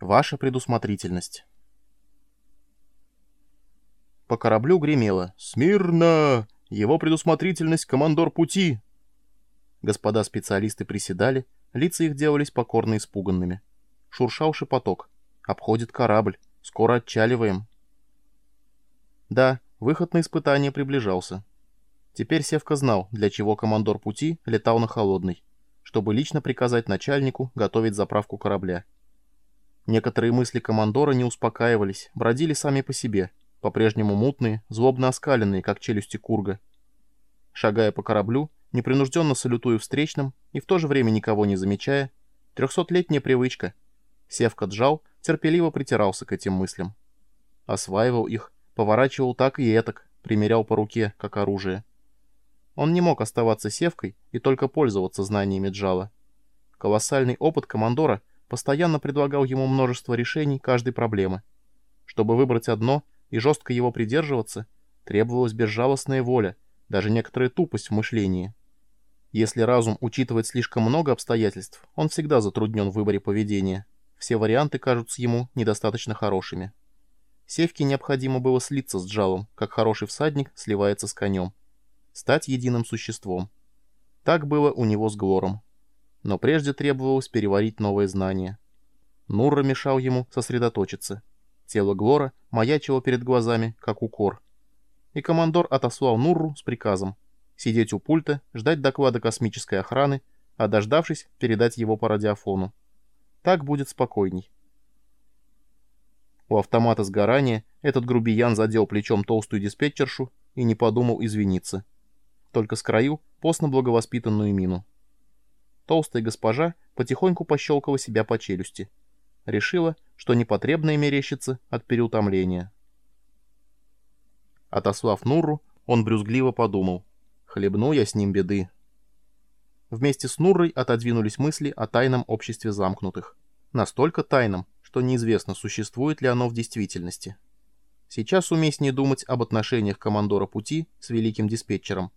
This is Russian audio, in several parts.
Ваша предусмотрительность. По кораблю гремело «Смирно! Его предусмотрительность — командор пути!» Господа специалисты приседали, лица их делались покорно испуганными. Шуршал шепоток. «Обходит корабль. Скоро отчаливаем». Да, выход на испытание приближался. Теперь Севка знал, для чего командор пути летал на холодный, чтобы лично приказать начальнику готовить заправку корабля. Некоторые мысли командора не успокаивались, бродили сами по себе, по-прежнему мутные, злобно оскаленные, как челюсти курга. Шагая по кораблю, непринужденно салютуя встречным и в то же время никого не замечая, трехсотлетняя привычка. Севка джал терпеливо притирался к этим мыслям. Осваивал их, поворачивал так и этак, примерял по руке, как оружие. Он не мог оставаться севкой и только пользоваться знаниями джала. Колоссальный опыт командора постоянно предлагал ему множество решений каждой проблемы. Чтобы выбрать одно и жестко его придерживаться, требовалась безжалостная воля, даже некоторая тупость в мышлении. Если разум учитывает слишком много обстоятельств, он всегда затруднен в выборе поведения. Все варианты кажутся ему недостаточно хорошими. Севке необходимо было слиться с Джалом, как хороший всадник сливается с конем. Стать единым существом. Так было у него с Глором но прежде требовалось переварить новые знания. Нурра мешал ему сосредоточиться. Тело Глора маячило перед глазами, как укор. И командор отослал Нурру с приказом сидеть у пульта, ждать доклада космической охраны, а дождавшись, передать его по радиофону. Так будет спокойней. У автомата сгорания этот грубиян задел плечом толстую диспетчершу и не подумал извиниться. Только скроил постно благовоспитанную мину. Толстая госпожа потихоньку пощелкала себя по челюсти. Решила, что непотребное мерещится от переутомления. Отослав Нурру, он брюзгливо подумал. «Хлебну я с ним беды». Вместе с Нуррой отодвинулись мысли о тайном обществе замкнутых. Настолько тайном, что неизвестно, существует ли оно в действительности. Сейчас уместнее думать об отношениях командора пути с великим диспетчером.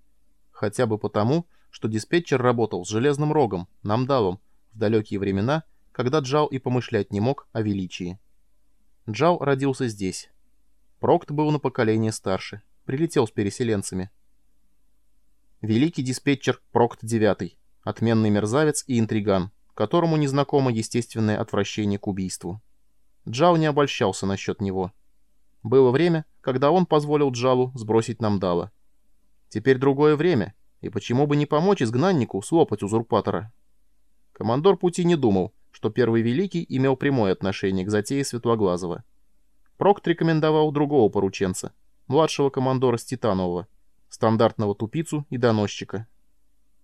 Хотя бы потому, что диспетчер работал с железным рогом, намдалом, в далекие времена, когда Джал и помышлять не мог о величии. Джал родился здесь. Прокт был на поколение старше, прилетел с переселенцами. Великий диспетчер Прокт IX, отменный мерзавец и интриган, которому незнакомо естественное отвращение к убийству. Джал не обольщался насчет него. Было время, когда он позволил Джалу сбросить Намдала. Теперь другое время — и почему бы не помочь изгнаннику слопать узурпатора? Командор пути не думал, что Первый Великий имел прямое отношение к затее Светлоглазого. Прокт рекомендовал другого порученца, младшего командора Ститанова, стандартного тупицу и доносчика.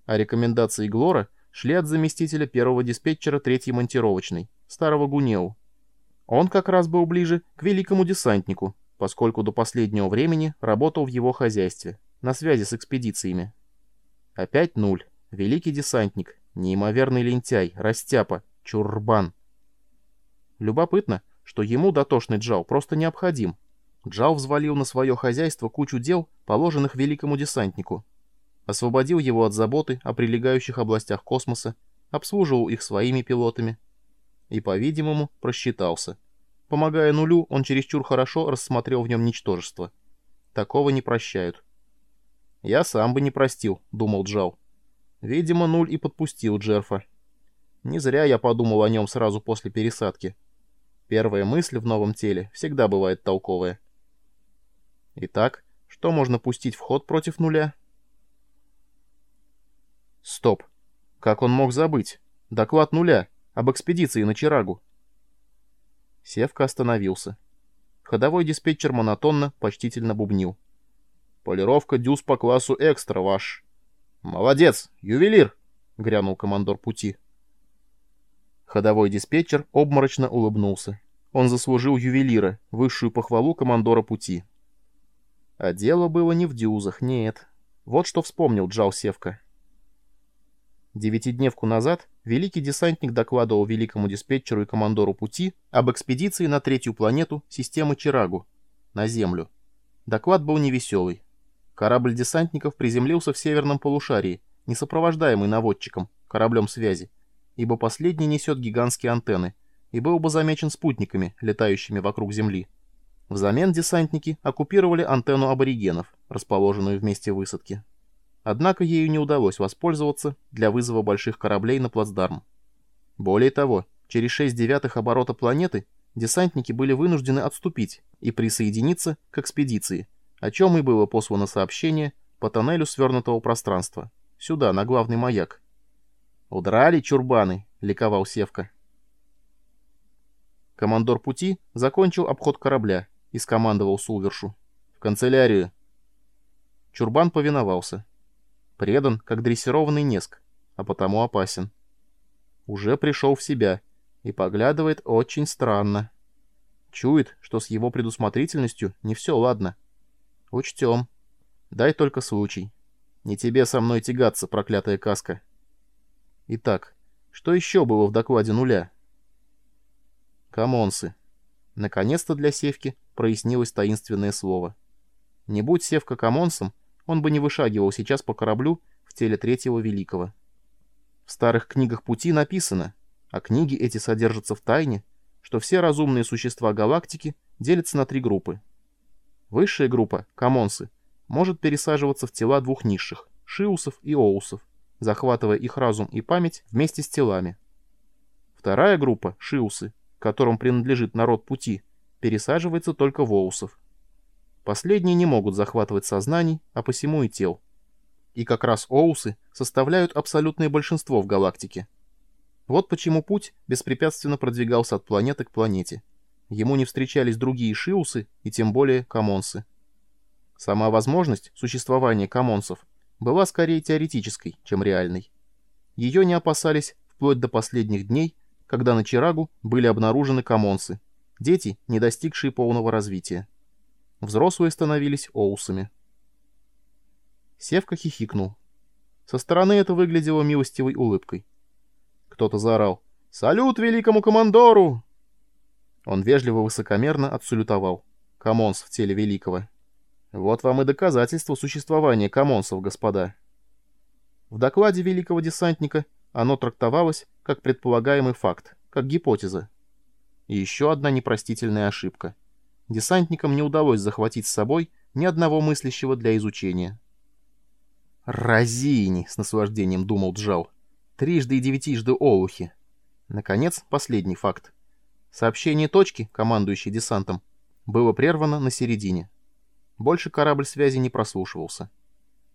А рекомендации Глора шли от заместителя первого диспетчера третьей монтировочной, старого Гунеу. Он как раз был ближе к великому десантнику, поскольку до последнего времени работал в его хозяйстве, на связи с экспедициями. Опять нуль. Великий десантник. Неимоверный лентяй. Растяпа. Чурбан. Любопытно, что ему дотошный Джал просто необходим. Джал взвалил на свое хозяйство кучу дел, положенных великому десантнику. Освободил его от заботы о прилегающих областях космоса, обслуживал их своими пилотами. И, по-видимому, просчитался. Помогая нулю, он чересчур хорошо рассмотрел в нем ничтожество. Такого не прощают. «Я сам бы не простил», — думал Джал. Видимо, нуль и подпустил Джерфа. Не зря я подумал о нем сразу после пересадки. Первая мысль в новом теле всегда бывает толковая. Итак, что можно пустить в ход против нуля? Стоп. Как он мог забыть? Доклад нуля об экспедиции на Чирагу. Севка остановился. Ходовой диспетчер монотонно, почтительно бубнил. Полировка дюз по классу экстра ваш. Молодец, ювелир, грянул командор пути. Ходовой диспетчер обморочно улыбнулся. Он заслужил ювелира, высшую похвалу командора пути. А дело было не в дюзах, нет. Вот что вспомнил Джал Севка. Девятидневку назад великий десантник докладывал великому диспетчеру и командору пути об экспедиции на третью планету системы Чирагу, на Землю. Доклад был невеселый. Корабль десантников приземлился в северном полушарии, не сопровождаемый наводчиком, кораблем связи, ибо последний несет гигантские антенны, и был бы замечен спутниками, летающими вокруг Земли. Взамен десантники оккупировали антенну аборигенов, расположенную в месте высадки. Однако ею не удалось воспользоваться для вызова больших кораблей на плацдарм. Более того, через 6 девятых оборота планеты десантники были вынуждены отступить и присоединиться к экспедиции, о чем и было послано сообщение по тоннелю свернутого пространства, сюда, на главный маяк. «Удрали, чурбаны!» — ликовал Севка. Командор пути закончил обход корабля и скомандовал Сулвершу. «В канцелярию!» Чурбан повиновался. Предан, как дрессированный неск, а потому опасен. Уже пришел в себя и поглядывает очень странно. Чует, что с его предусмотрительностью не все ладно. Учтем. Дай только случай. Не тебе со мной тягаться, проклятая каска. Итак, что еще было в докладе нуля? Камонсы. Наконец-то для Севки прояснилось таинственное слово. Не будь Севка камонсом, он бы не вышагивал сейчас по кораблю в теле Третьего Великого. В старых книгах пути написано, а книги эти содержатся в тайне, что все разумные существа галактики делятся на три группы. Высшая группа, камонсы, может пересаживаться в тела двух низших, шиусов и оусов, захватывая их разум и память вместе с телами. Вторая группа, шиусы, которым принадлежит народ пути, пересаживается только в оусов. Последние не могут захватывать сознаний, а посему и тел. И как раз Оусы составляют абсолютное большинство в галактике. Вот почему путь беспрепятственно продвигался от планеты к планете. Ему не встречались другие Шиусы и тем более Камонсы. Сама возможность существования Камонсов была скорее теоретической, чем реальной. Ее не опасались вплоть до последних дней, когда на Чирагу были обнаружены Камонсы, дети, не достигшие полного развития. Взрослые становились оусами. Севка хихикнул. Со стороны это выглядело милостивой улыбкой. Кто-то заорал «Салют великому командору!» Он вежливо высокомерно отсалютовал. Камонс в теле великого. Вот вам и доказательство существования камонсов, господа. В докладе великого десантника оно трактовалось как предполагаемый факт, как гипотеза. И еще одна непростительная ошибка — десантникам не удалось захватить с собой ни одного мыслящего для изучения. «Разини!» — с наслаждением думал Джал. «Трижды и девятижды олухи!» Наконец, последний факт. Сообщение точки, командующей десантом, было прервано на середине. Больше корабль связи не прослушивался.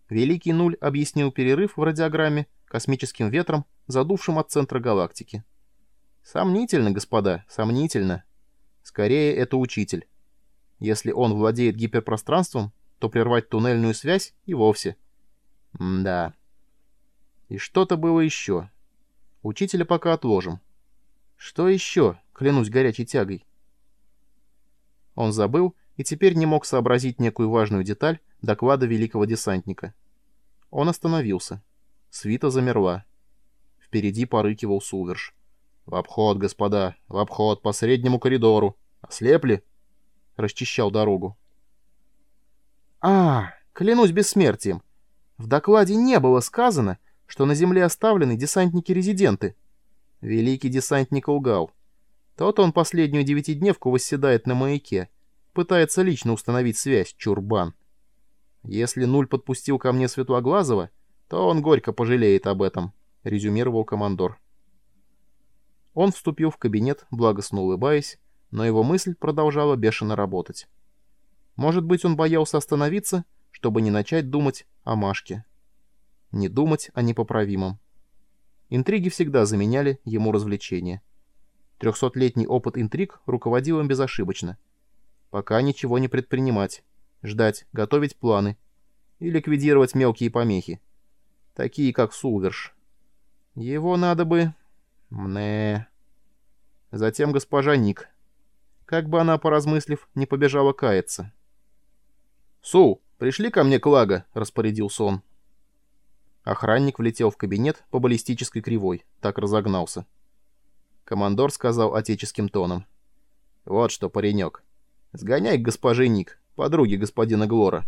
Великий Нуль объяснил перерыв в радиограмме космическим ветром, задувшим от центра галактики. Сомнительно, господа, сомнительно. Скорее, это учитель. Если он владеет гиперпространством, то прервать туннельную связь и вовсе. М да. И что-то было еще. Учителя пока отложим. Что еще, клянусь горячей тягой? Он забыл и теперь не мог сообразить некую важную деталь доклада великого десантника. Он остановился. Свита замерла. Впереди порыкивал Сулверш. «В обход, господа, в обход, по среднему коридору. Ослепли?» расчищал дорогу. «А, клянусь бессмертием, в докладе не было сказано, что на земле оставлены десантники-резиденты». Великий десантник лгал. Тот он последнюю девятидневку восседает на маяке, пытается лично установить связь, чурбан. Если Нуль подпустил ко мне Светлоглазого, то он горько пожалеет об этом, — резюмировал командор. Он вступил в кабинет, благостно улыбаясь, но его мысль продолжала бешено работать. Может быть, он боялся остановиться, чтобы не начать думать о Машке. Не думать о непоправимом. Интриги всегда заменяли ему развлечения. Трехсотлетний опыт интриг руководил им безошибочно. Пока ничего не предпринимать, ждать, готовить планы и ликвидировать мелкие помехи, такие как Сулверш. Его надо бы... Мне... Затем госпожа Ник, как бы она, поразмыслив, не побежала каяться. «Су, пришли ко мне Клага», — распорядился он. Охранник влетел в кабинет по баллистической кривой, так разогнался. Командор сказал отеческим тоном. «Вот что, паренек, сгоняй к госпоже Ник, подруге господина Глора».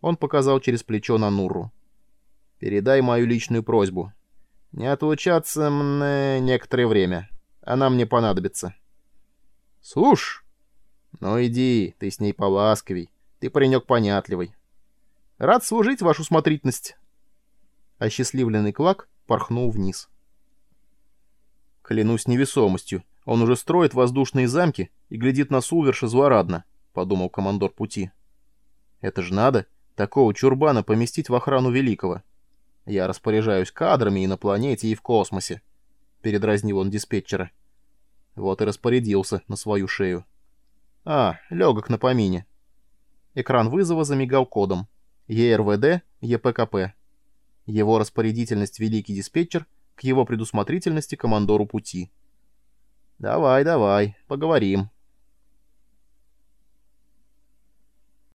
Он показал через плечо на Нурру. «Передай мою личную просьбу. Не отлучаться мне некоторое время, Она мне понадобится». «Слушь!» «Ну иди, ты с ней поласковей. Ты паренек понятливый». «Рад служить, вашу смотрительность». Осчастливленный Клак порхнул вниз. «Клянусь невесомостью, он уже строит воздушные замки и глядит на Сулверша злорадно», — подумал командор пути. «Это же надо, такого чурбана поместить в охрану Великого. Я распоряжаюсь кадрами и на планете, и в космосе», — передразнил он диспетчера. Вот и распорядился на свою шею. «А, легок на помине». Экран вызова замигал кодом. ЕРВД, ЕПКП. Его распорядительность великий диспетчер его предусмотрительности командору пути. «Давай, давай, поговорим»,